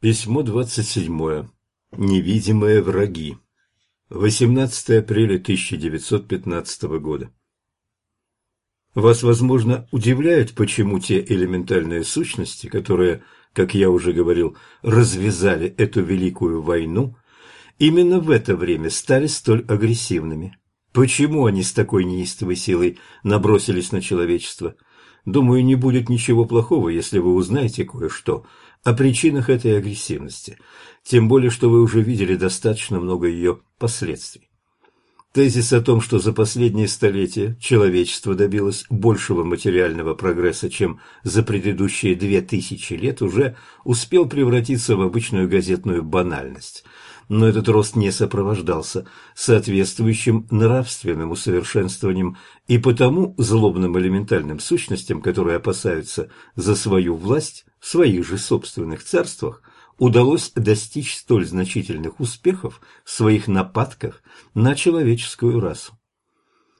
Письмо двадцать седьмое. Невидимые враги. 18 апреля 1915 года. Вас, возможно, удивляет, почему те элементальные сущности, которые, как я уже говорил, развязали эту великую войну, именно в это время стали столь агрессивными. Почему они с такой неистовой силой набросились на человечество? Думаю, не будет ничего плохого, если вы узнаете кое-что – о причинах этой агрессивности, тем более, что вы уже видели достаточно много ее последствий. Тезис о том, что за последние столетия человечество добилось большего материального прогресса, чем за предыдущие две тысячи лет, уже успел превратиться в обычную газетную банальность – но этот рост не сопровождался соответствующим нравственным усовершенствованием, и потому злобным элементальным сущностям, которые опасаются за свою власть в своих же собственных царствах, удалось достичь столь значительных успехов в своих нападках на человеческую расу.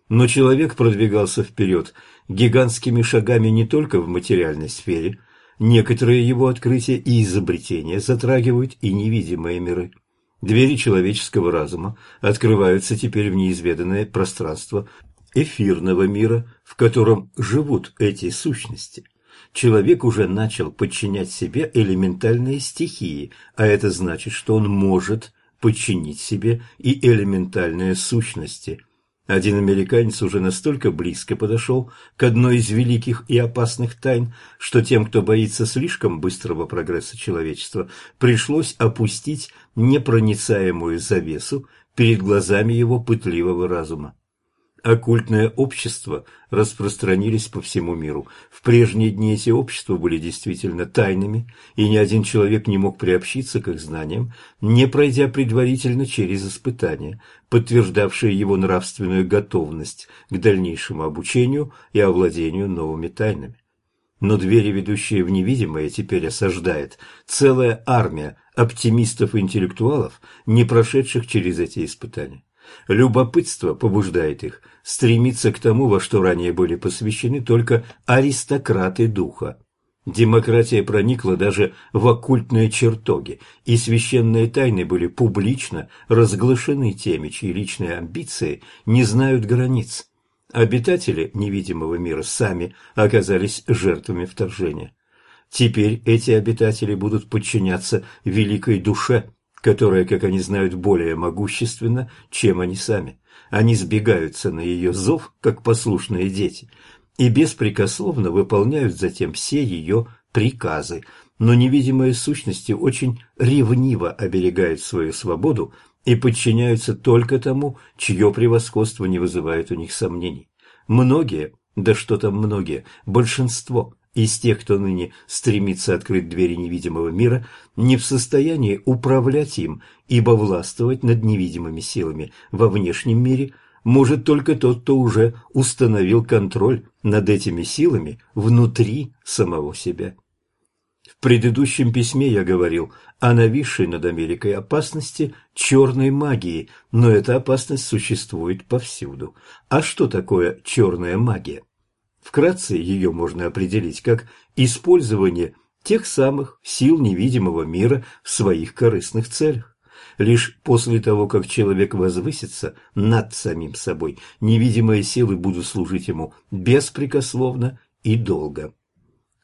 Но человек продвигался вперед гигантскими шагами не только в материальной сфере, некоторые его открытия и изобретения затрагивают и невидимые миры. Двери человеческого разума открываются теперь в неизведанное пространство эфирного мира, в котором живут эти сущности. Человек уже начал подчинять себе элементальные стихии, а это значит, что он может подчинить себе и элементальные сущности, один американец уже настолько близко подошел к одной из великих и опасных тайн, что тем, кто боится слишком быстрого прогресса человечества, пришлось опустить непроницаемую завесу перед глазами его пытливого разума. Оккультное общество распространились по всему миру. В прежние дни эти общества были действительно тайными, и ни один человек не мог приобщиться к их знаниям, не пройдя предварительно через испытания, подтверждавшие его нравственную готовность к дальнейшему обучению и овладению новыми тайнами. Но двери, ведущие в невидимое, теперь осаждает целая армия оптимистов-интеллектуалов, не прошедших через эти испытания. Любопытство побуждает их стремиться к тому, во что ранее были посвящены только аристократы духа. Демократия проникла даже в оккультные чертоги, и священные тайны были публично разглашены теми, чьи личные амбиции не знают границ. Обитатели невидимого мира сами оказались жертвами вторжения. Теперь эти обитатели будут подчиняться великой душе, которая, как они знают, более могущественна, чем они сами. Они сбегаются на ее зов, как послушные дети, и беспрекословно выполняют затем все ее приказы, но невидимые сущности очень ревниво оберегают свою свободу и подчиняются только тому, чье превосходство не вызывает у них сомнений. Многие, да что там многие, большинство из тех, кто ныне стремится открыть двери невидимого мира, не в состоянии управлять им, ибо властвовать над невидимыми силами во внешнем мире может только тот, кто уже установил контроль над этими силами внутри самого себя. В предыдущем письме я говорил о нависшей над Америкой опасности черной магии, но эта опасность существует повсюду. А что такое черная магия? Вкратце ее можно определить как использование тех самых сил невидимого мира в своих корыстных целях. Лишь после того, как человек возвысится над самим собой, невидимые силы будут служить ему беспрекословно и долго.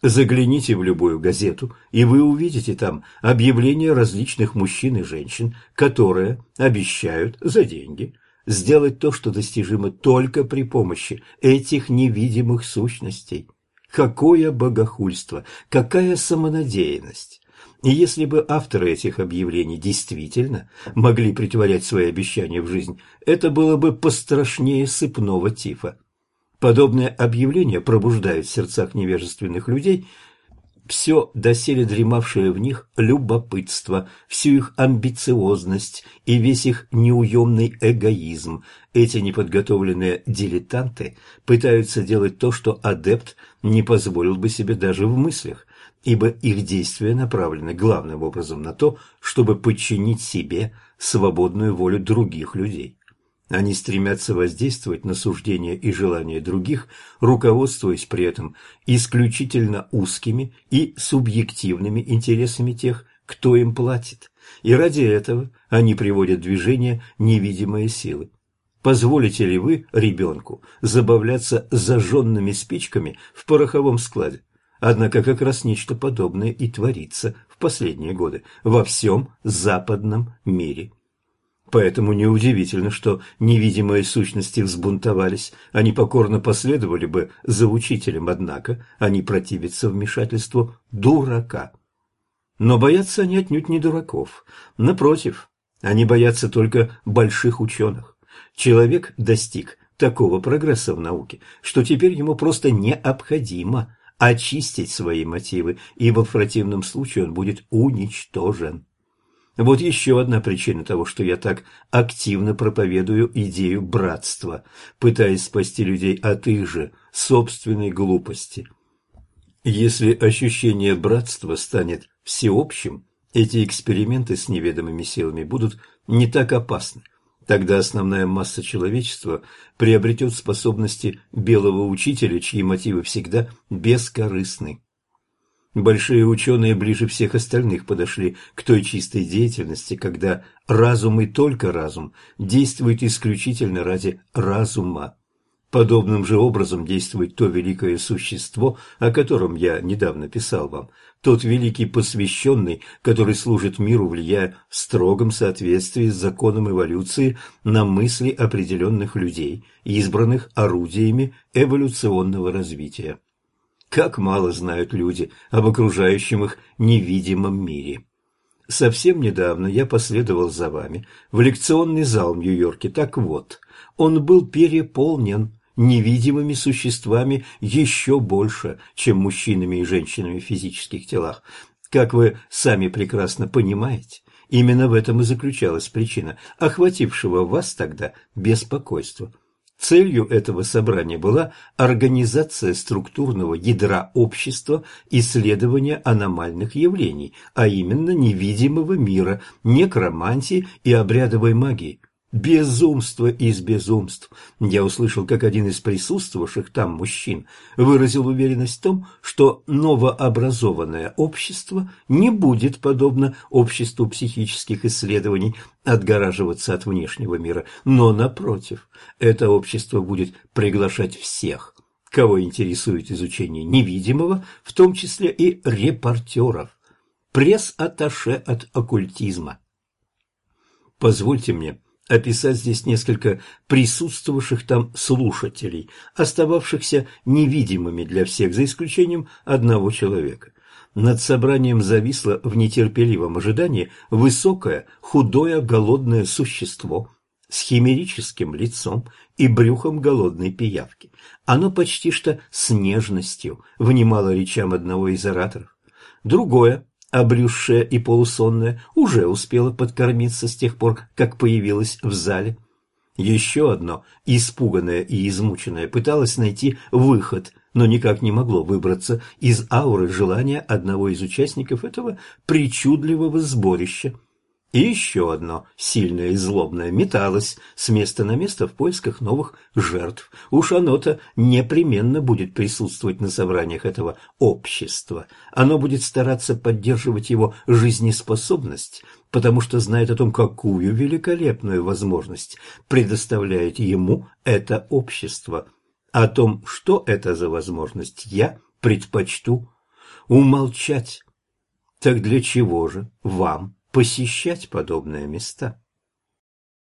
Загляните в любую газету, и вы увидите там объявления различных мужчин и женщин, которые обещают за деньги сделать то, что достижимо только при помощи этих невидимых сущностей. Какое богохульство, какая самонадеянность! И если бы авторы этих объявлений действительно могли притворять свои обещания в жизнь, это было бы пострашнее сыпного тифа. Подобные объявления пробуждают в сердцах невежественных людей все доселе дремавшее в них любопытство, всю их амбициозность и весь их неуемный эгоизм. Эти неподготовленные дилетанты пытаются делать то, что адепт не позволил бы себе даже в мыслях, ибо их действия направлены главным образом на то, чтобы подчинить себе свободную волю других людей. Они стремятся воздействовать на суждения и желания других, руководствуясь при этом исключительно узкими и субъективными интересами тех, кто им платит, и ради этого они приводят в движение невидимые силы. Позволите ли вы ребенку забавляться зажженными спичками в пороховом складе? Однако как раз нечто подобное и творится в последние годы во всем западном мире. Поэтому неудивительно, что невидимые сущности взбунтовались. Они покорно последовали бы за учителем, однако они противятся вмешательству дурака. Но боятся они отнюдь не дураков. Напротив, они боятся только больших ученых. Человек достиг такого прогресса в науке, что теперь ему просто необходимо очистить свои мотивы, ибо в противном случае он будет уничтожен. Вот еще одна причина того, что я так активно проповедую идею братства, пытаясь спасти людей от их же собственной глупости. Если ощущение братства станет всеобщим, эти эксперименты с неведомыми силами будут не так опасны. Тогда основная масса человечества приобретет способности белого учителя, чьи мотивы всегда бескорыстны. Большие ученые ближе всех остальных подошли к той чистой деятельности, когда разум и только разум действует исключительно ради разума. Подобным же образом действует то великое существо, о котором я недавно писал вам, тот великий посвященный, который служит миру, влияя в строгом соответствии с законом эволюции на мысли определенных людей, избранных орудиями эволюционного развития. Как мало знают люди об окружающем их невидимом мире. Совсем недавно я последовал за вами в лекционный зал в Нью-Йорке. Так вот, он был переполнен невидимыми существами еще больше, чем мужчинами и женщинами в физических телах. Как вы сами прекрасно понимаете, именно в этом и заключалась причина охватившего вас тогда беспокойства. Целью этого собрания была организация структурного ядра общества исследования аномальных явлений, а именно невидимого мира, некромантии и обрядовой магии – Безумство из безумств. Я услышал, как один из присутствовавших там мужчин выразил уверенность в том, что новообразованное общество не будет, подобно обществу психических исследований, отгораживаться от внешнего мира, но, напротив, это общество будет приглашать всех, кого интересует изучение невидимого, в том числе и репортеров, пресс-атташе от оккультизма. Позвольте мне описать здесь несколько присутствовавших там слушателей, остававшихся невидимыми для всех, за исключением одного человека. Над собранием зависло в нетерпеливом ожидании высокое, худое, голодное существо с химерическим лицом и брюхом голодной пиявки. Оно почти что с нежностью внимало речам одного из ораторов. Другое, обрюзшая и полусонная, уже успела подкормиться с тех пор, как появилась в зале. Еще одно, испуганное и измученное, пыталось найти выход, но никак не могло выбраться из ауры желания одного из участников этого причудливого сборища. И еще одно, сильное и злобное, металось с места на место в поисках новых жертв. Уж оно-то непременно будет присутствовать на собраниях этого общества. Оно будет стараться поддерживать его жизнеспособность, потому что знает о том, какую великолепную возможность предоставляет ему это общество. О том, что это за возможность, я предпочту умолчать. Так для чего же вам посещать подобные места.